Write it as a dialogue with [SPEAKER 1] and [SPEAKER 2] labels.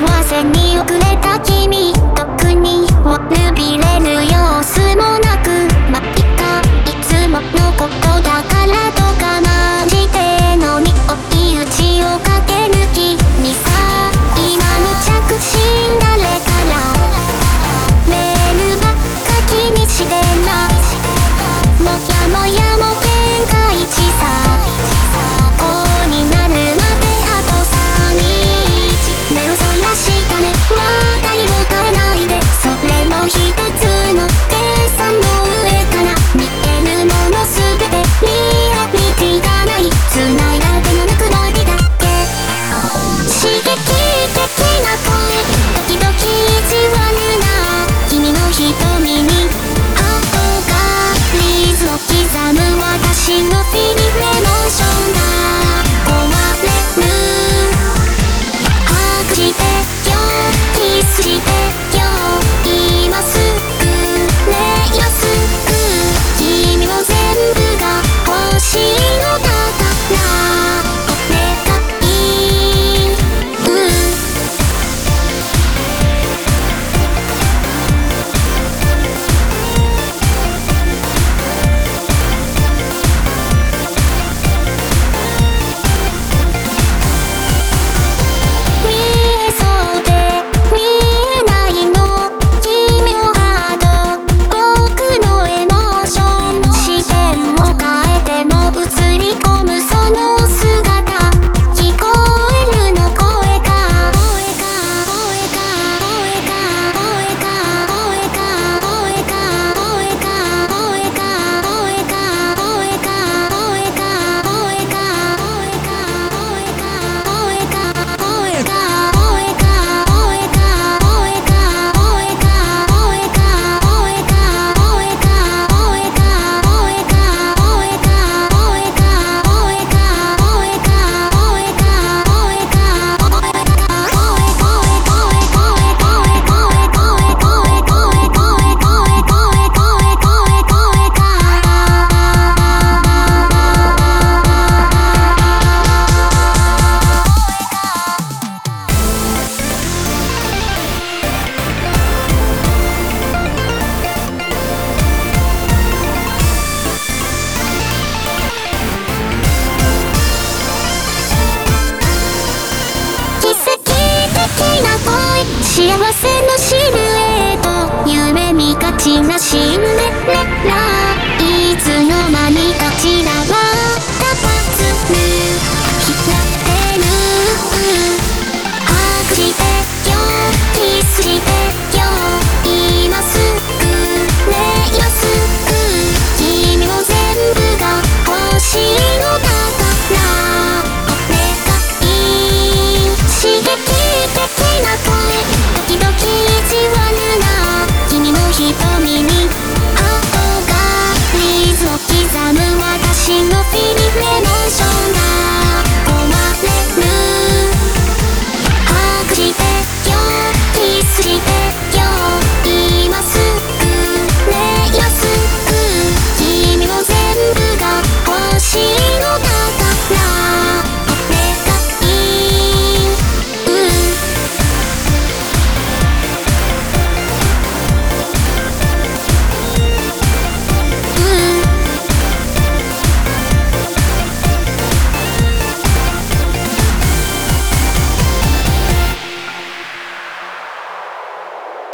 [SPEAKER 1] 幸せに遅れた君幸せのシルエット。夢見がちなし nothing